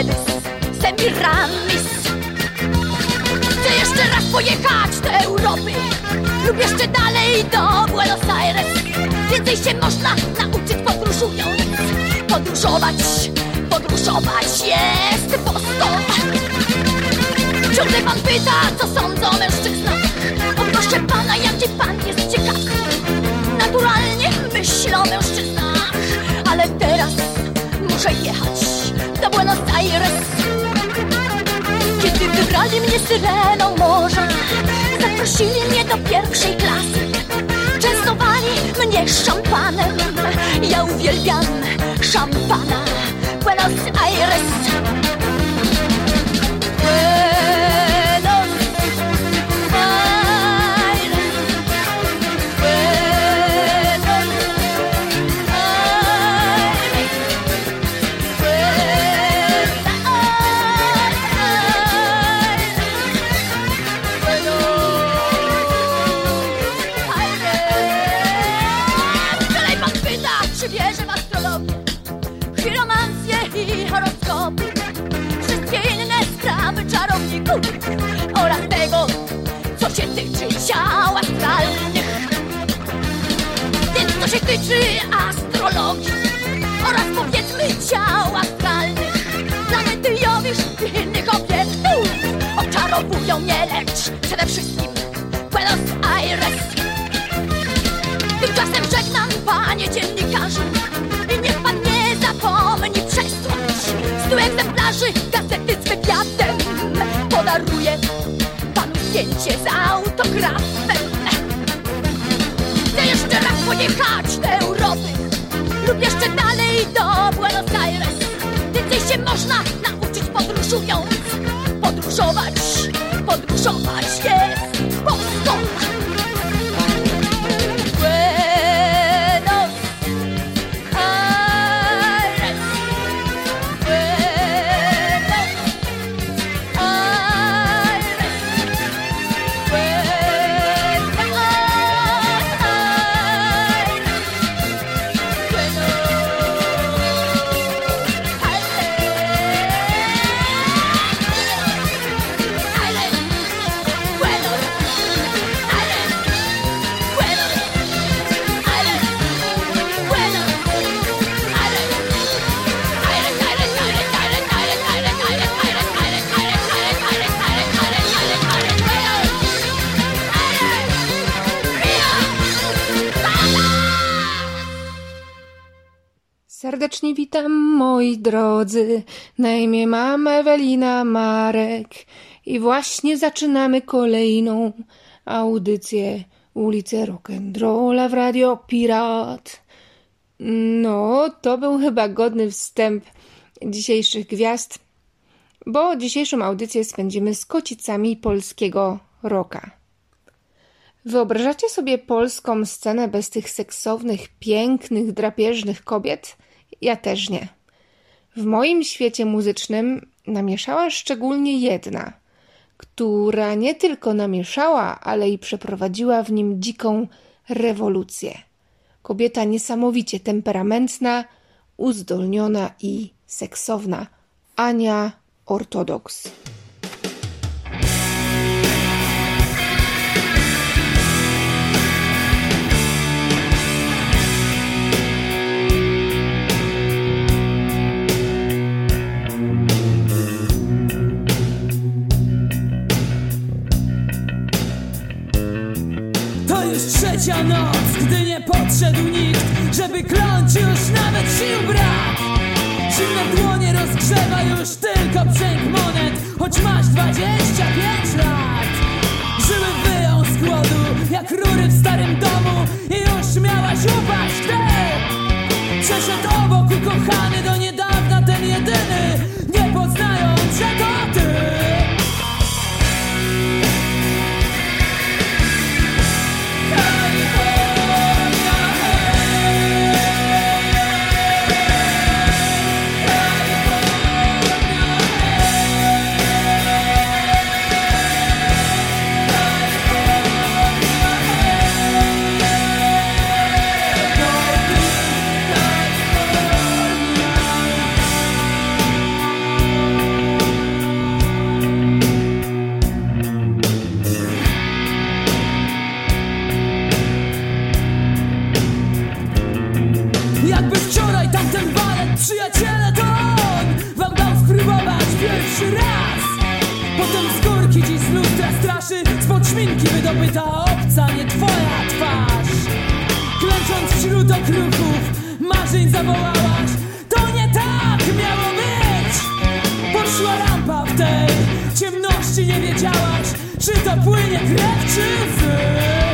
Mercedes Semiramis. Chcę jeszcze raz pojechać do Europy. Lub jeszcze dalej do Buenos Aires. Więcej się można nauczyć podróżując. Podróżować, podróżować jest Boston Ciągle pan pyta, co sądzą o mężczyznach. O proszę pana, jaki pan jest ciekawy Naturalnie myślę o mężczyznach Ale teraz muszę jechać do Buenos Aires. Kiedy wybrali mnie syreną morza Zaprosili mnie do pierwszej klasy. Częstowali mnie szampanem. Ja uwielbiam szampana. Buenos Aires ciał astralnych. Więc co się tyczy astrologii Oraz powiedzmy ciał astralnych. Planety Jowisz i innych obiektów Oczarowują mnie, lecz przede wszystkim Buenos Aires. Tymczasem żegnam panie dziennikarzu I niech pan nie zapomni przesłać Stu egzemplarzy gazety z wywiadem Podaruję zdjęcie z autografem Chcę jeszcze raz pojechać do Europy. Lub jeszcze dalej do Buenos Aires. Więcej się można moi drodzy. Na imię mam Ewelina Marek i właśnie zaczynamy kolejną audycję ulicy Rock'n'Rolla w Radio Pirat. No, to był chyba godny wstęp dzisiejszych gwiazd, bo dzisiejszą audycję spędzimy z kocicami polskiego rocka. Wyobrażacie sobie polską scenę bez tych seksownych, pięknych, drapieżnych kobiet? Ja też nie. W moim świecie muzycznym namieszała szczególnie jedna, która nie tylko namieszała, ale i przeprowadziła w nim dziką rewolucję. Kobieta niesamowicie temperamentna, uzdolniona i seksowna. Ania Ortodoks. Trzecia noc, gdy nie podszedł nikt Żeby kląć już nawet sił brak. Zimne dłonie rozgrzewa już tylko brzęk monet Choć masz 25 lat. Żyły wyją z głodu, jak rury w starym domu I już miałaś upaść, gdy Przeszedł obok ukochany do niedawna ten jedyny Nie poznając, że to ty pierwszy raz. Potem z górki dziś z lustra straszy Spod szminki wydobyta obca, nie twoja twarz. Klęcząc wśród okruchów Marzeń zawołałaś To nie tak miało być. Poszła rampa w tej ciemności Nie wiedziałaś Czy to płynie krew, czy łzy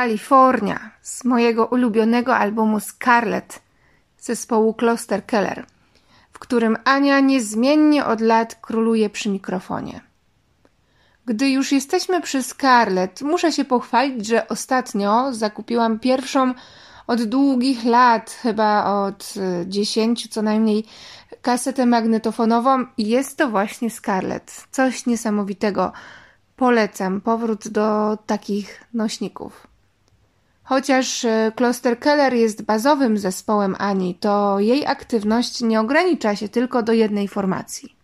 Kalifornia z mojego ulubionego albumu Scarlet zespołu Kloster Keller, w którym Ania niezmiennie od lat króluje przy mikrofonie. Gdy już jesteśmy przy Scarlet, muszę się pochwalić, że ostatnio zakupiłam pierwszą od długich lat, chyba od y, dziesięciu co najmniej, kasetę magnetofonową i jest to właśnie Scarlet. Coś niesamowitego. Polecam powrót do takich nośników. Chociaż e, Kloster Keller jest bazowym zespołem Ani, to jej aktywność nie ogranicza się tylko do jednej formacji.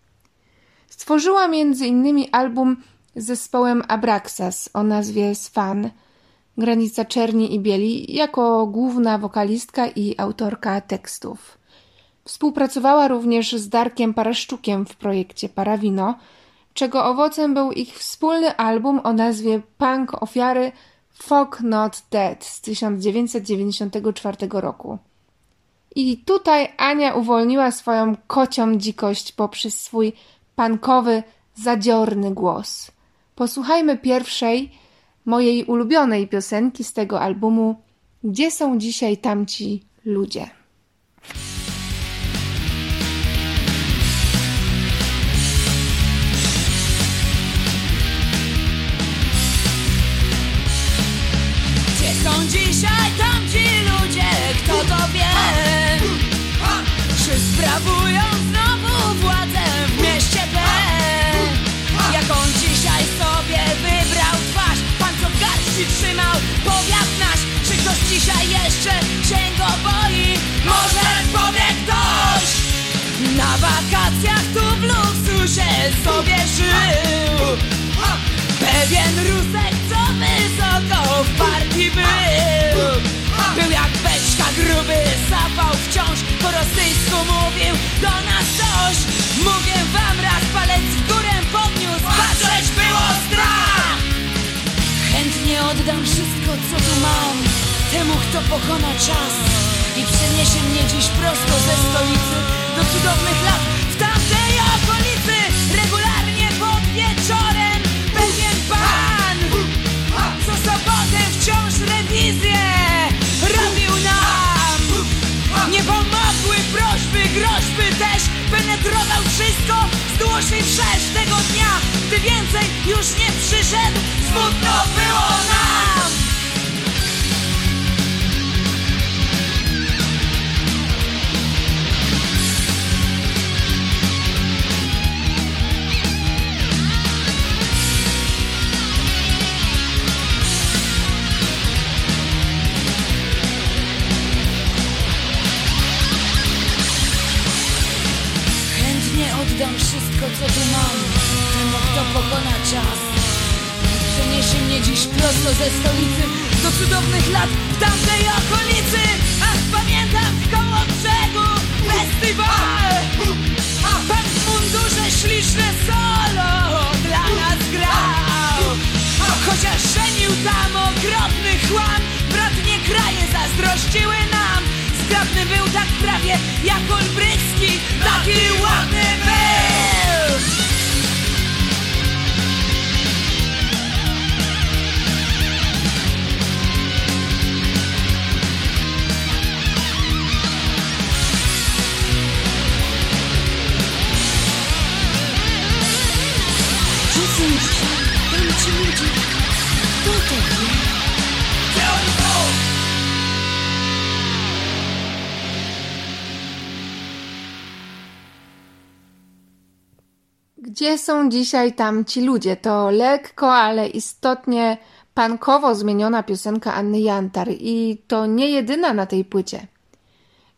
Stworzyła innymi album z zespołem Abraxas o nazwie Svan, Granica Czerni i Bieli, jako główna wokalistka i autorka tekstów. Współpracowała również z Darkiem Paraszczukiem w projekcie Parawino, czego owocem był ich wspólny album o nazwie Punk Ofiary Fog Not Dead z 1994 roku. I tutaj Ania uwolniła swoją kocią dzikość poprzez swój pankowy, zadziorny głos. Posłuchajmy pierwszej, mojej ulubionej piosenki z tego albumu Gdzie są dzisiaj tamci ludzie? sobie żył. Pewien rusek, co wysoko w partii był. Był jak beczka gruby, zapał wciąż. Po rosyjsku mówił do nas coś. Mówię wam raz, palec w górę podniósł. Patrzeć było strach. Chętnie oddam wszystko, co tu mam. Temu, kto pokona czas. I przeniesie mnie dziś prosto ze stolicy. Do cudownych lat Regularnie pod wieczorem. Pewien pan Co sobotę wciąż rewizję Robił nam. Nie pomogły prośby, groźby też. Penetrował wszystko wzdłuż i wszerz tego dnia. Gdy więcej już nie przyszedł Smutno było nam wszystko, co tu mam. Temu, kto pokona czas. Przeniesie mnie dziś prosto ze stolicy. Do cudownych lat w tamtej okolicy. Ach, pamiętam koło brzegu Festiwal. Pan w mundurze śliczne solo Dla nas grał. Chociaż szenił tam okropny chłam Bratnie kraje zazdrościły nam. Zgrabny był tak prawie jak Olbrycki Taki ładny Gdzie są dzisiaj tamci ludzie? To lekko, ale istotnie pankowo zmieniona piosenka Anny Jantar i to nie jedyna na tej płycie.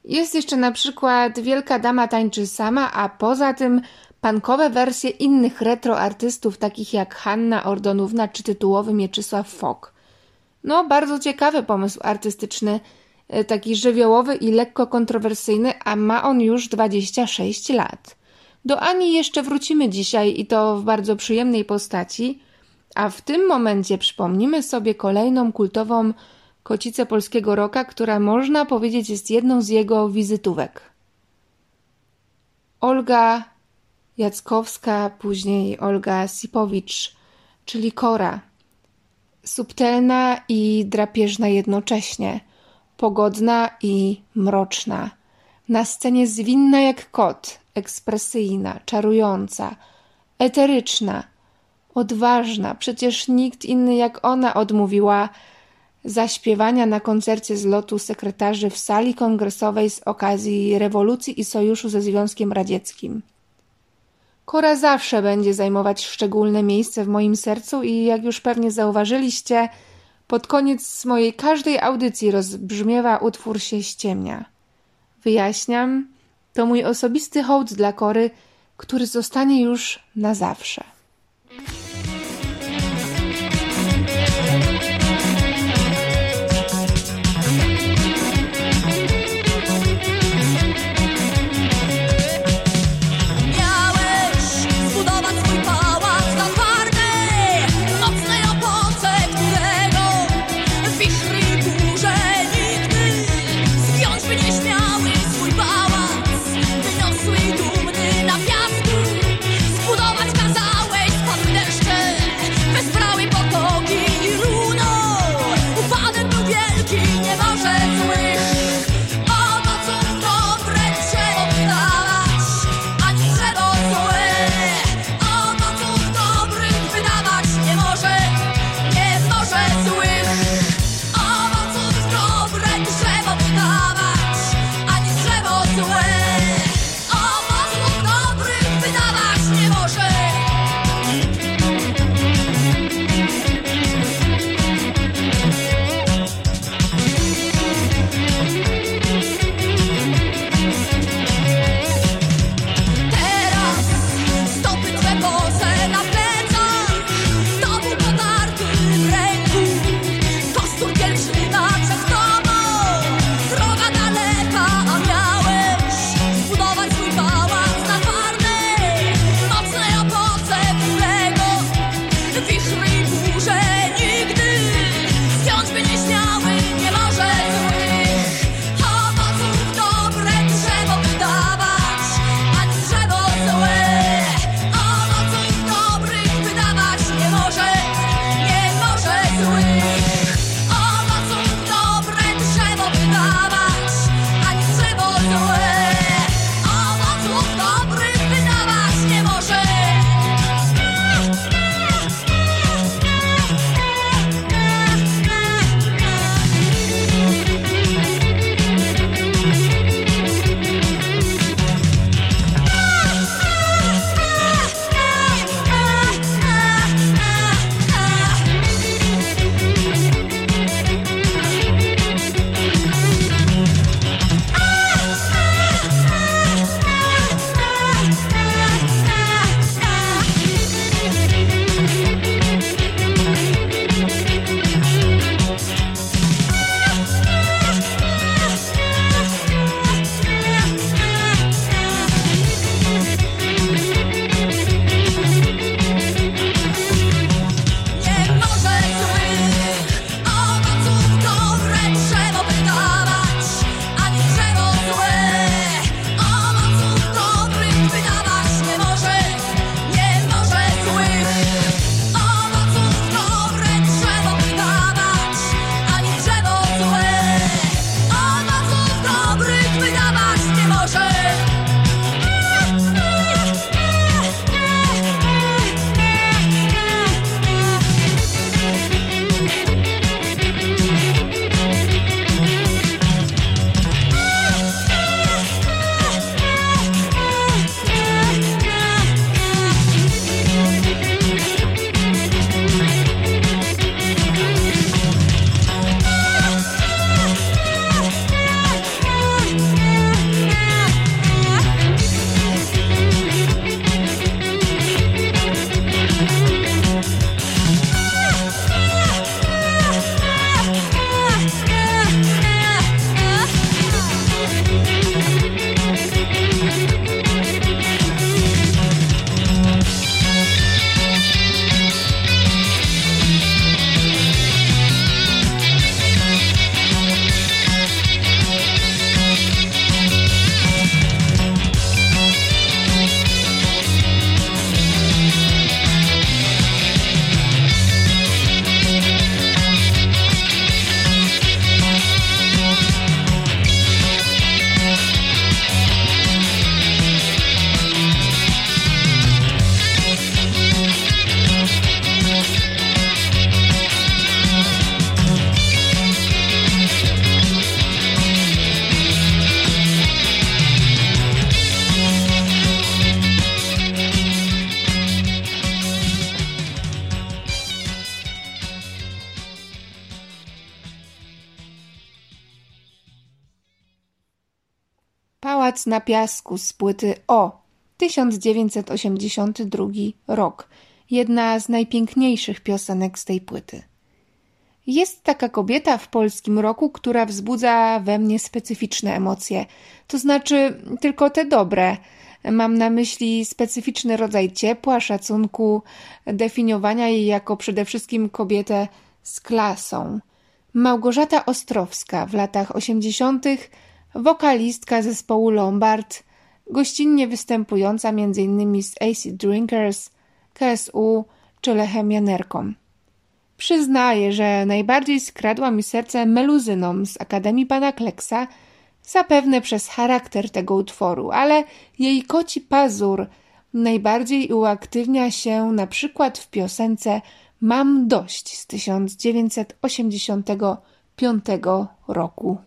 Jest jeszcze na przykład Wielka Dama tańczy sama, a poza tym pankowe wersje innych retro artystów takich jak Hanna Ordonówna czy tytułowy Mieczysław Fok. No, bardzo ciekawy pomysł artystyczny, e, taki żywiołowy i lekko kontrowersyjny, a ma on już 26 lat. Do Ani jeszcze wrócimy dzisiaj i to w bardzo przyjemnej postaci, a w tym momencie przypomnimy sobie kolejną kultową kocicę polskiego roka, która można powiedzieć jest jedną z jego wizytówek. Olga Jackowska, później Olga Sipowicz, czyli Kora. Subtelna i drapieżna jednocześnie, pogodna i mroczna. Na scenie zwinna jak kot, ekspresyjna, czarująca, eteryczna, odważna. Przecież nikt inny jak ona odmówiła zaśpiewania na koncercie z lotu sekretarzy w sali kongresowej z okazji rewolucji i sojuszu ze Związkiem Radzieckim. Kora zawsze będzie zajmować szczególne miejsce w moim sercu i jak już pewnie zauważyliście, pod koniec mojej każdej audycji rozbrzmiewa utwór się ściemnia. Wyjaśniam, to mój osobisty hołd dla Kory, który zostanie już na zawsze. Na piasku z płyty O 1982 rok. Jedna z najpiękniejszych piosenek z tej płyty. Jest taka kobieta w polskim roku, która wzbudza we mnie specyficzne emocje. To znaczy tylko te dobre. Mam na myśli specyficzny rodzaj ciepła, szacunku, definiowania jej jako przede wszystkim kobietę z klasą. Małgorzata Ostrowska w latach 80., wokalistka zespołu Lombard, gościnnie występująca m.in. z AC Drinkers, KSU czy Lechem Janerką. Przyznaję, że najbardziej skradła mi serce meluzynom z Akademii Pana Kleksa, zapewne przez charakter tego utworu, ale jej koci pazur najbardziej uaktywnia się na przykład w piosence Mam dość z 1985 roku.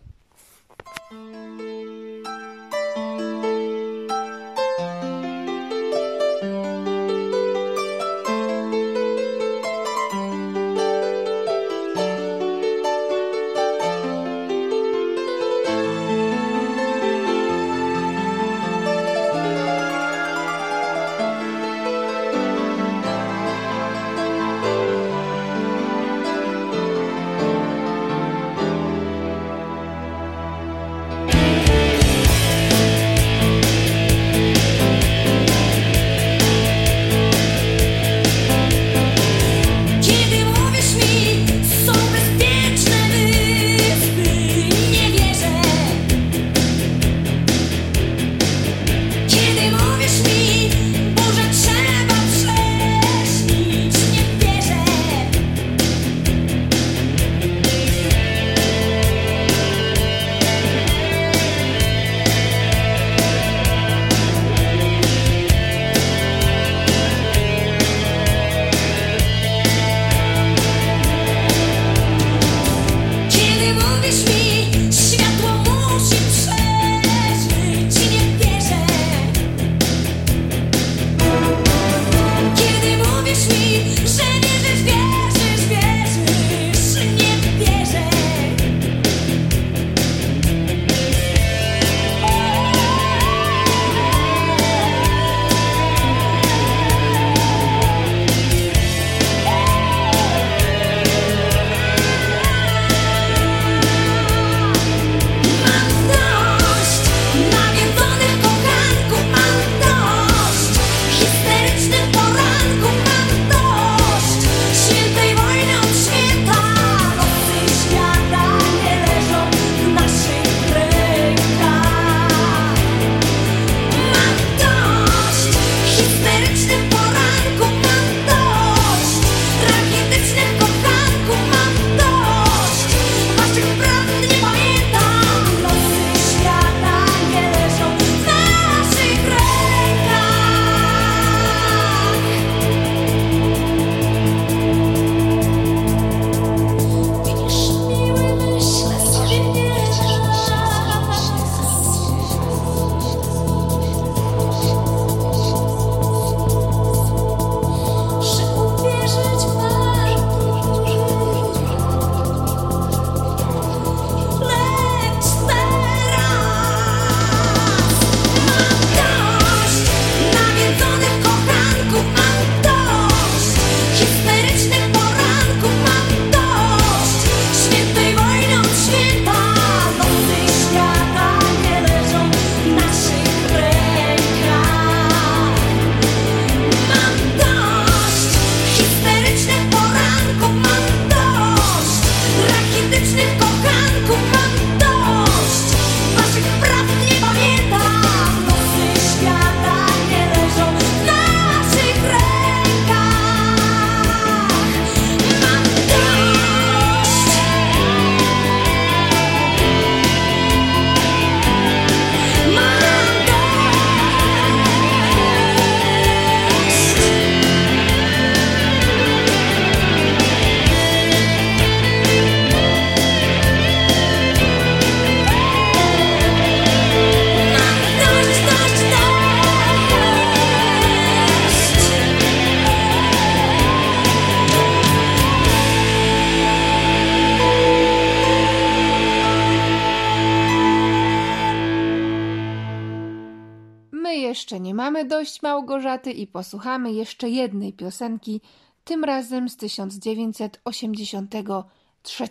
Dość Małgorzaty i posłuchamy jeszcze jednej piosenki, tym razem z 1983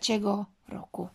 roku.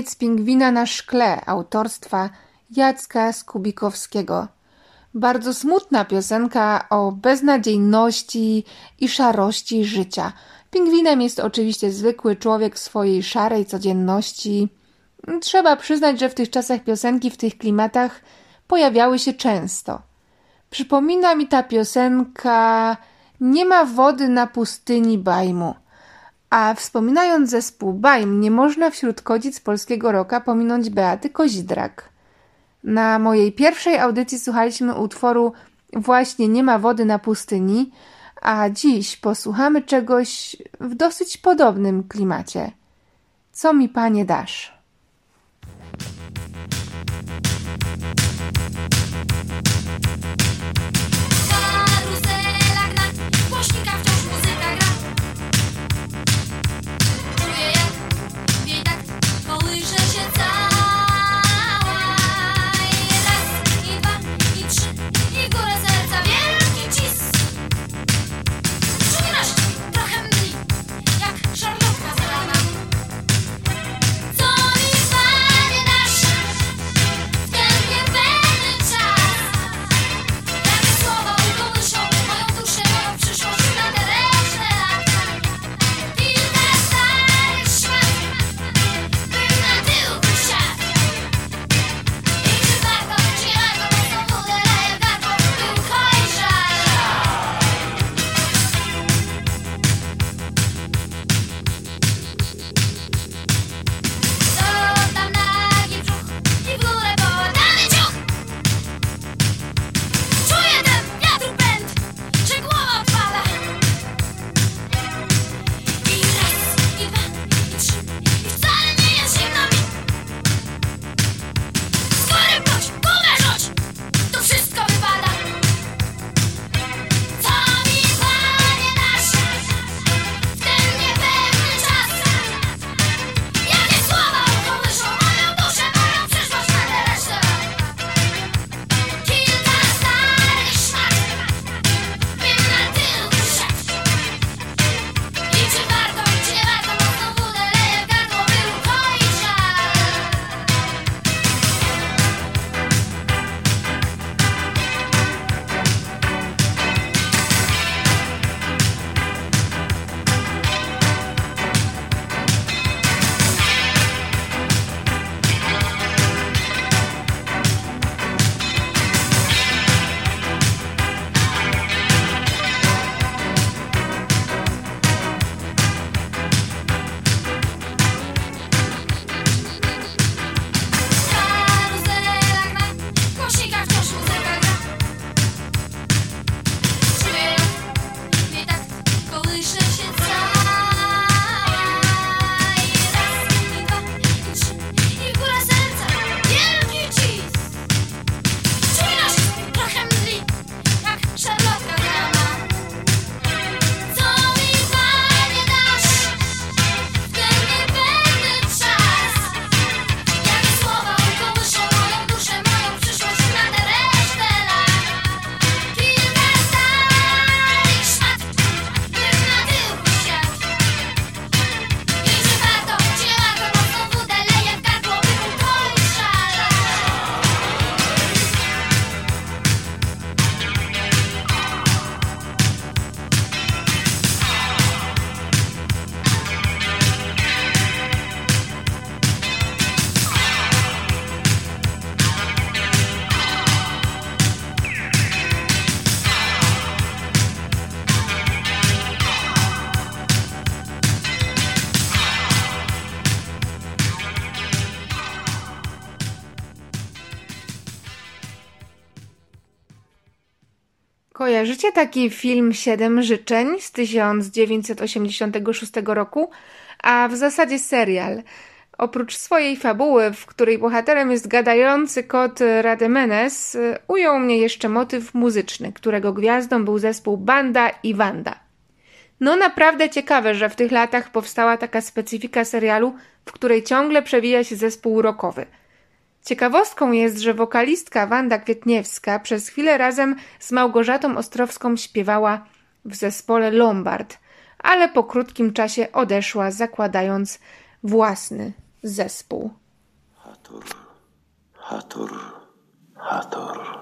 Taniec pingwina na szkle autorstwa Jacka Skubikowskiego. Bardzo smutna piosenka o beznadziejności i szarości życia. Pingwinem jest oczywiście zwykły człowiek w swojej szarej codzienności. Trzeba przyznać, że w tych czasach piosenki w tych klimatach pojawiały się często. Przypomina mi ta piosenka Nie ma wody na pustyni Bajmu. A wspominając zespół Bajm, nie można wśród kodzic polskiego roka pominąć Beaty Kozidrak. Na mojej pierwszej audycji słuchaliśmy utworu Właśnie nie ma wody na pustyni, a dziś posłuchamy czegoś w dosyć podobnym klimacie. Co mi panie dasz? Kojarzycie taki film Siedem życzeń z 1986 roku, a w zasadzie serial. Oprócz swojej fabuły, w której bohaterem jest gadający kot Rademenes, ujął mnie jeszcze motyw muzyczny, którego gwiazdą był zespół Banda i Wanda. No naprawdę ciekawe, że w tych latach powstała taka specyfika serialu, w której ciągle przewija się zespół rockowy – Ciekawostką jest, że wokalistka Wanda Kwietniewska przez chwilę razem z Małgorzatą Ostrowską śpiewała w zespole Lombard, ale po krótkim czasie odeszła, zakładając własny zespół. Hator, hator, hator.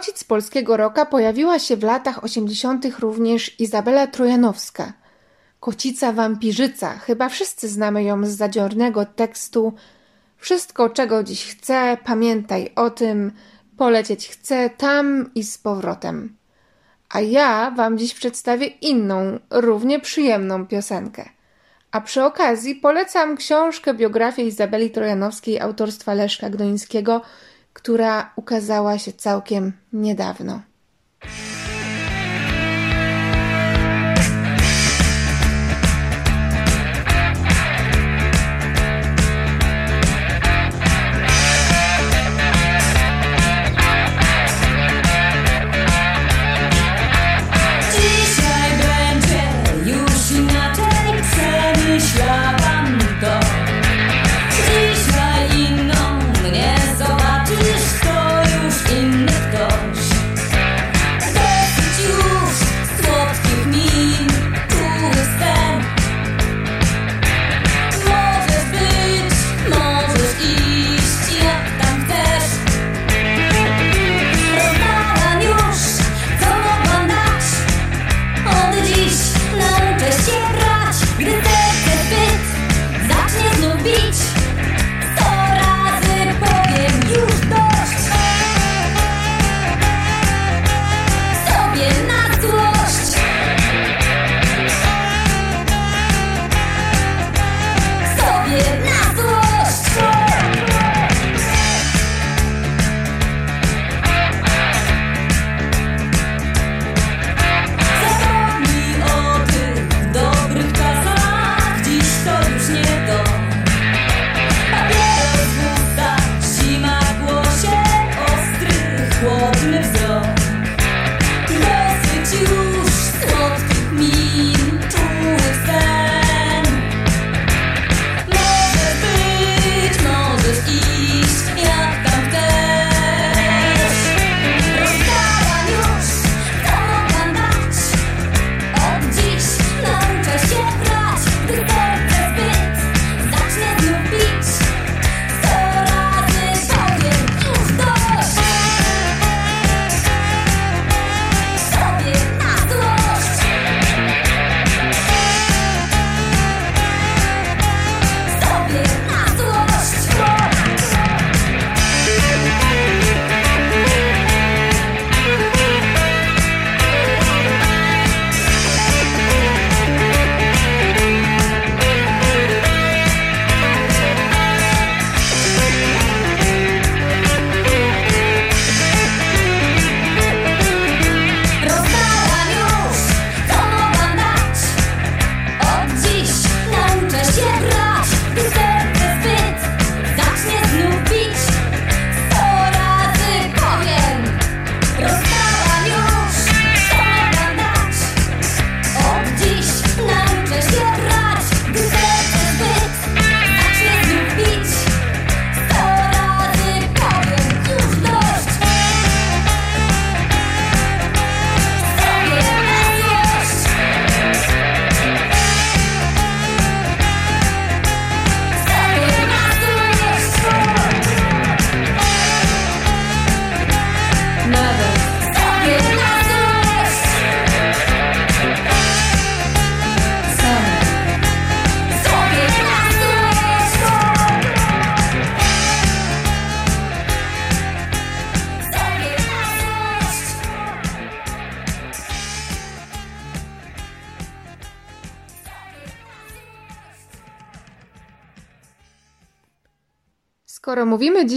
Płacić polskiego roka pojawiła się w latach osiemdziesiątych również Izabela Trojanowska. Kocica wampirzyca, chyba wszyscy znamy ją z zadziornego tekstu Wszystko, czego dziś chcę, pamiętaj o tym, polecieć chcę tam i z powrotem. A ja wam dziś przedstawię inną, równie przyjemną piosenkę. A przy okazji polecam książkę biografię Izabeli Trojanowskiej autorstwa Leszka Gdońskiego – która ukazała się całkiem niedawno.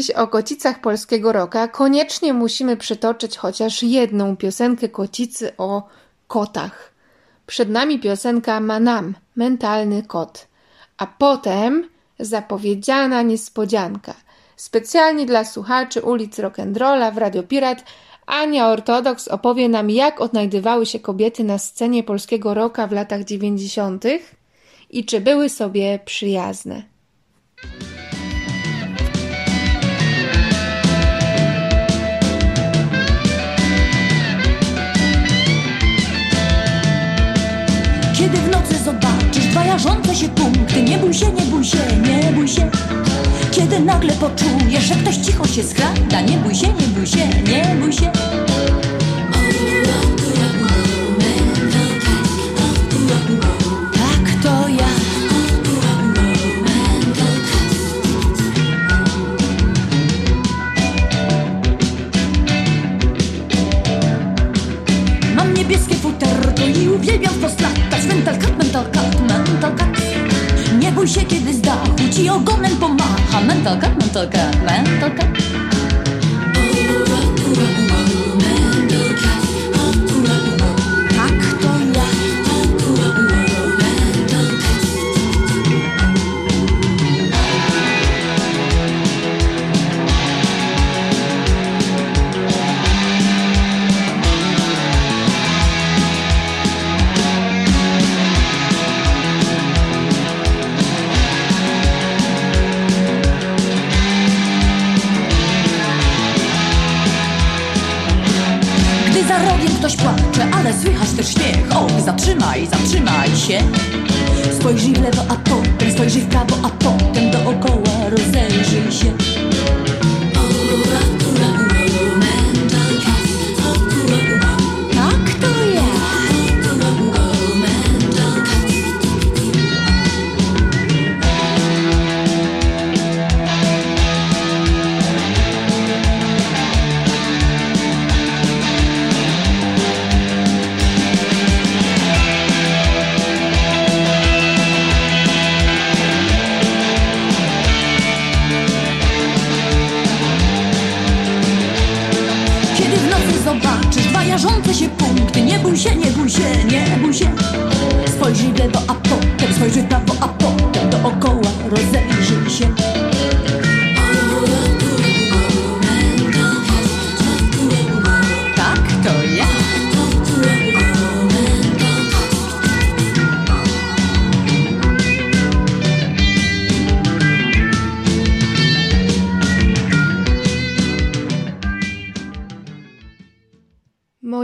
Dziś o kocicach polskiego roka, koniecznie musimy przytoczyć chociaż jedną piosenkę kocicy o kotach. Przed nami piosenka Manam, mentalny kot, a potem zapowiedziana niespodzianka. Specjalnie dla słuchaczy ulic Rock'n'Rolla w Radio Pirat Ania Ortodoks opowie nam, jak odnajdywały się kobiety na scenie polskiego roka w latach dziewięćdziesiątych i czy były sobie przyjazne. Zobaczysz dwa jarzące się punkty. Nie bój się, nie bój się, nie bój się. Kiedy nagle poczujesz, że ktoś cicho się skrada Nie bój się, nie bój się, nie bój się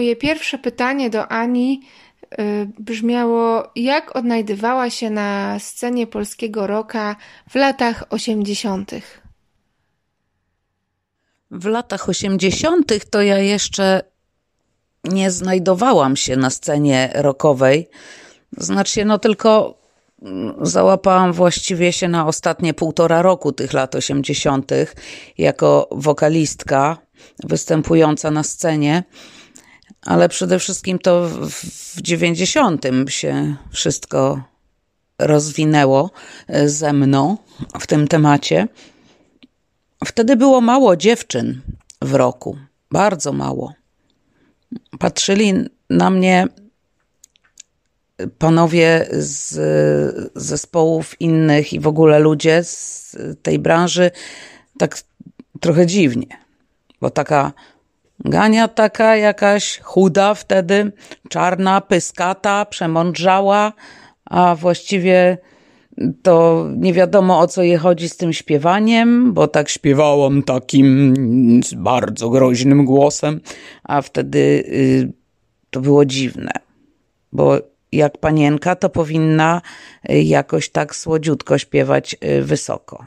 Moje pierwsze pytanie do Ani y, brzmiało: jak odnajdywała się na scenie polskiego roka w latach 80.? W latach 80. to ja jeszcze nie znajdowałam się na scenie rockowej. Znaczy, no tylko mm, załapałam właściwie się na ostatnie półtora roku tych lat 80. jako wokalistka występująca na scenie. Ale przede wszystkim to w, w 90. się wszystko rozwinęło e, ze mną w tym temacie. Wtedy było mało dziewczyn w roku, bardzo mało. Patrzyli na mnie panowie z zespołów innych i w ogóle ludzie z tej branży tak trochę dziwnie, bo taka Gania taka jakaś chuda wtedy, czarna, pyskata, przemądrzała, a właściwie to nie wiadomo o co jej chodzi z tym śpiewaniem, bo tak śpiewałam takim bardzo groźnym głosem, a wtedy y, to było dziwne, bo jak panienka to powinna y, jakoś tak słodziutko śpiewać y, wysoko.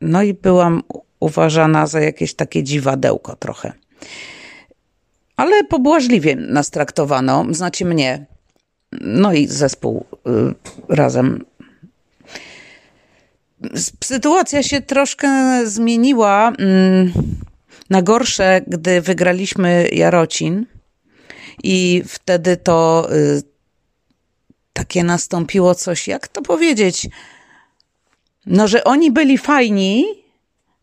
No i byłam uważana za jakieś takie dziwadełko trochę. Ale pobłażliwie nas traktowano, znacie mnie, no i zespół y, razem. Sytuacja się troszkę zmieniła mm, na gorsze, gdy wygraliśmy Jarocin. I wtedy to y, takie nastąpiło coś, jak to powiedzieć, no że oni byli fajni,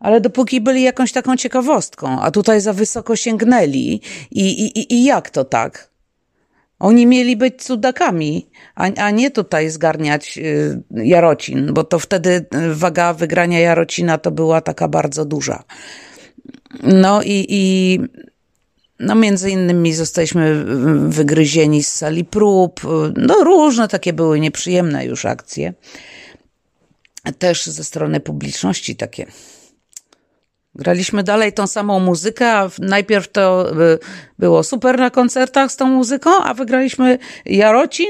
ale dopóki byli jakąś taką ciekawostką, a tutaj za wysoko sięgnęli i, i, i jak to tak? Oni mieli być cudakami, a, a nie tutaj zgarniać y, Jarocin, bo to wtedy y, waga wygrania Jarocina to była taka bardzo duża. No i, i no między innymi zostaliśmy wygryzieni z sali prób. No różne takie były nieprzyjemne już akcje. Też ze strony publiczności takie. Graliśmy dalej tą samą muzykę, a najpierw to y, było super na koncertach z tą muzyką, a wygraliśmy Jarocin,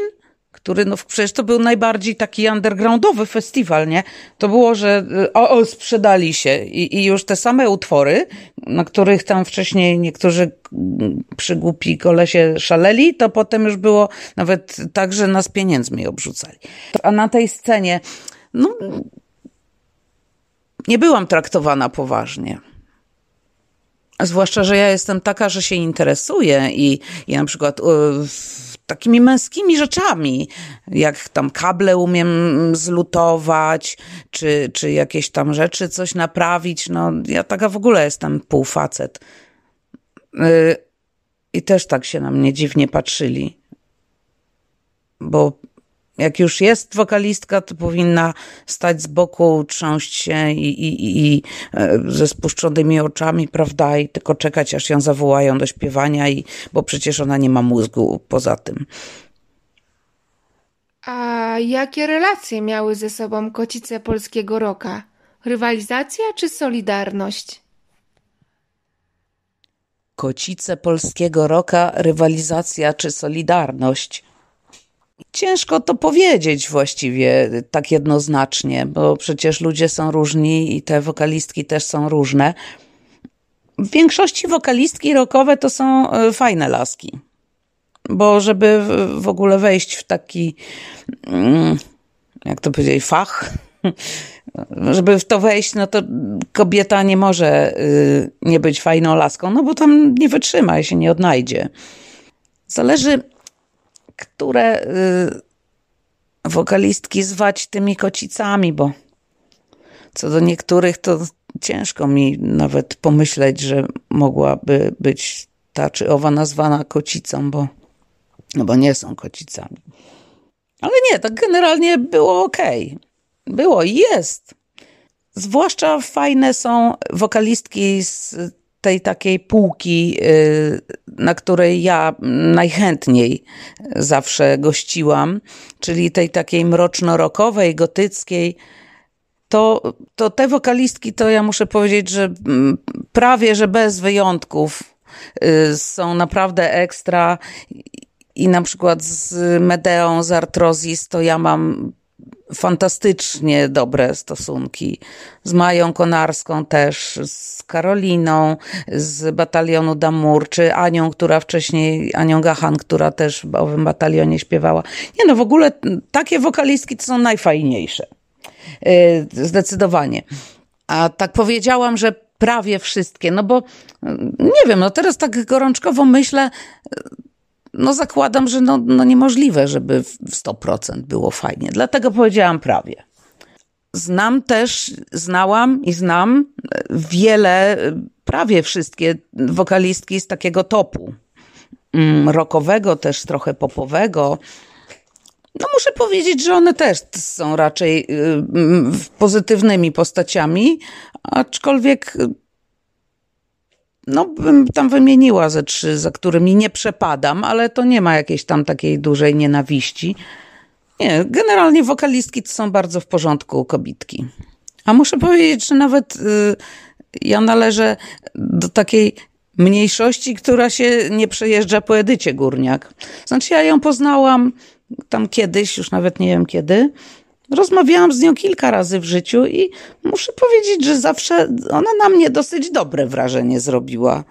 który no przecież to był najbardziej taki undergroundowy festiwal, nie? To było, że y, o, o sprzedali się I, i już te same utwory, na których tam wcześniej niektórzy mm, przygłupi kolesie szaleli, to potem już było nawet tak, że nas pieniędzmi obrzucali. A na tej scenie, no, nie byłam traktowana poważnie. Zwłaszcza, że ja jestem taka, że się interesuję i, i na przykład y, takimi męskimi rzeczami, jak tam kable umiem zlutować, czy, czy jakieś tam rzeczy coś naprawić. No, ja taka w ogóle jestem półfacet. Y, I też tak się na mnie dziwnie patrzyli. Bo jak już jest wokalistka, to powinna stać z boku, trząść się i, i, i e, ze spuszczonymi oczami, prawda, i tylko czekać, aż ją zawołają do śpiewania, i, bo przecież ona nie ma mózgu poza tym. A jakie relacje miały ze sobą kocice polskiego roka? Rywalizacja czy solidarność? Kocice polskiego roka, rywalizacja czy solidarność? Ciężko to powiedzieć właściwie tak jednoznacznie, bo przecież ludzie są różni i te wokalistki też są różne. W większości wokalistki rockowe to są e, fajne laski. Bo żeby w ogóle wejść w taki, mm, jak to powiedzieć, fach, żeby w to wejść, no to kobieta nie może y, nie być fajną laską, no bo tam nie wytrzyma i się nie odnajdzie. Zależy, które y, wokalistki zwać tymi kocicami, bo co do niektórych to ciężko mi nawet pomyśleć, że mogłaby być ta czy owa nazwana kocicą, bo, no bo nie są kocicami. Ale nie, tak generalnie było ok. Było i jest. Zwłaszcza fajne są wokalistki z tej takiej półki, y, na której ja najchętniej zawsze gościłam, czyli tej takiej mroczno-rokowej, gotyckiej, to, to te wokalistki, to ja muszę powiedzieć, że mm, prawie, że bez wyjątków y, są naprawdę ekstra. I na przykład z Medeą, z Artrozis, to ja mam fantastycznie dobre stosunki. Z Mają Konarską też, z Karoliną, z batalionu Damur, czy Anią, która wcześniej, Anią Gahan, która też w owym batalionie śpiewała. Nie no, w ogóle takie wokalistki to są najfajniejsze. Y, zdecydowanie. A tak powiedziałam, że prawie wszystkie, no bo nie wiem, no teraz tak gorączkowo myślę, no zakładam, że no, no niemożliwe, żeby w 100% było fajnie. Dlatego powiedziałam prawie. Znam też, znałam i znam wiele, prawie wszystkie wokalistki z takiego topu. Mm, rockowego, też trochę popowego. No muszę powiedzieć, że one też są raczej y, pozytywnymi postaciami, aczkolwiek no, bym tam wymieniła ze trzy, za którymi nie przepadam, ale to nie ma jakiejś tam takiej dużej nienawiści. Nie, generalnie wokalistki to są bardzo w porządku kobitki. A muszę powiedzieć, że nawet y, ja należę do takiej mniejszości, która się nie przejeżdża po Edycie Górniak. Znaczy ja ją poznałam tam kiedyś, już nawet nie wiem kiedy, Rozmawiałam z nią kilka razy w życiu i muszę powiedzieć, że zawsze ona na mnie dosyć dobre wrażenie zrobiła.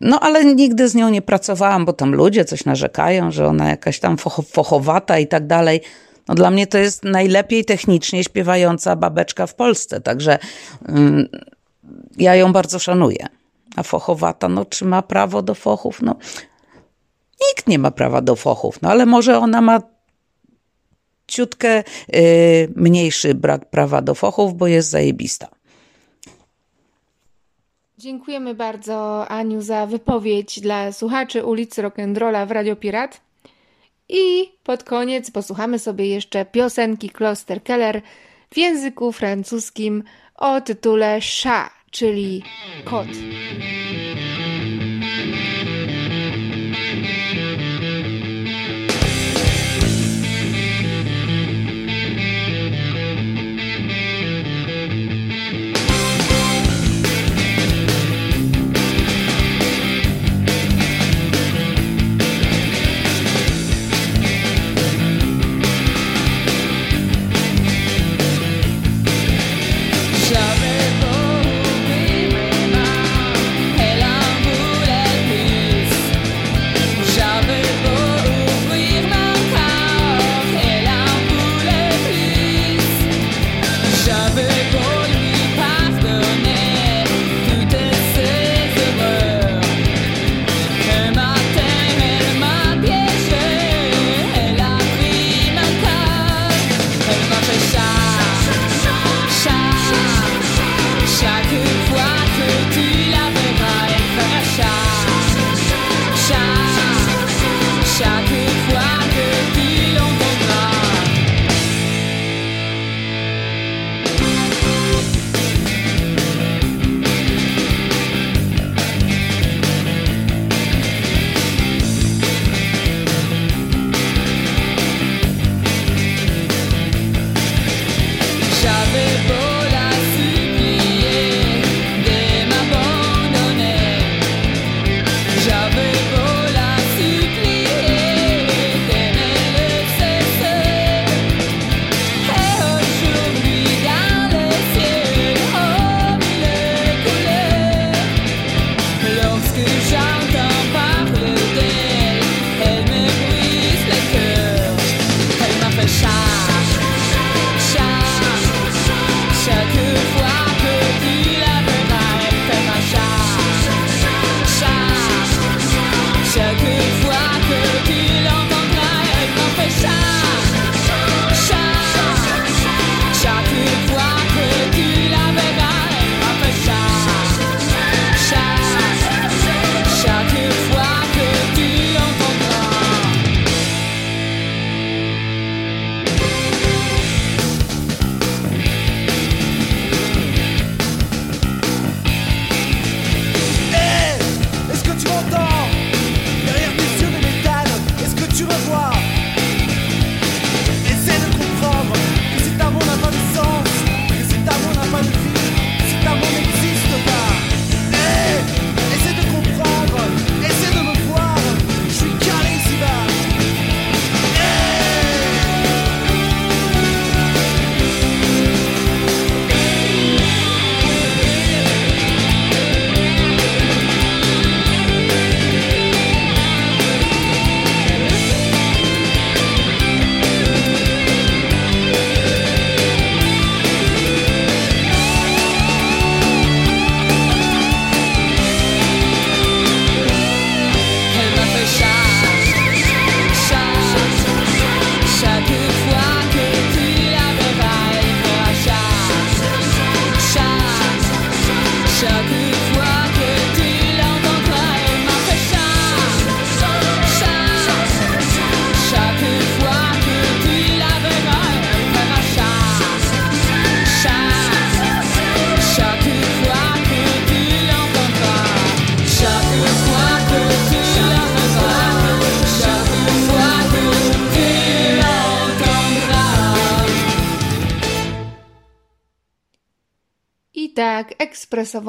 No, ale nigdy z nią nie pracowałam, bo tam ludzie coś narzekają, że ona jakaś tam fochowata i tak dalej. No, dla mnie to jest najlepiej technicznie śpiewająca babeczka w Polsce, także um, ja ją bardzo szanuję. A fochowata, no, czy ma prawo do fochów? No, nikt nie ma prawa do fochów, no, ale może ona ma ciutkę y, mniejszy brak prawa do fochów, bo jest zajebista. Dziękujemy bardzo Aniu za wypowiedź dla słuchaczy ulicy Rock'n'Rolla w Radio Pirat. I pod koniec posłuchamy sobie jeszcze piosenki Kloster Keller w języku francuskim o tytule Chat, czyli kot.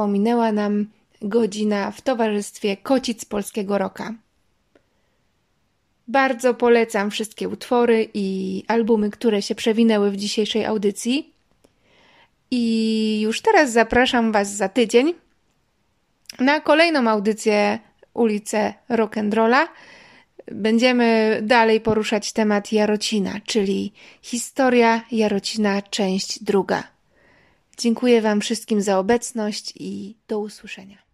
minęła nam godzina w towarzystwie kocic polskiego roka. Bardzo polecam wszystkie utwory i albumy, które się przewinęły w dzisiejszej audycji. I już teraz zapraszam Was za tydzień na kolejną audycję ulicę Rock'n'Rolla. Będziemy dalej poruszać temat Jarocina, czyli historia Jarocina, część druga. Dziękuję Wam wszystkim za obecność i do usłyszenia.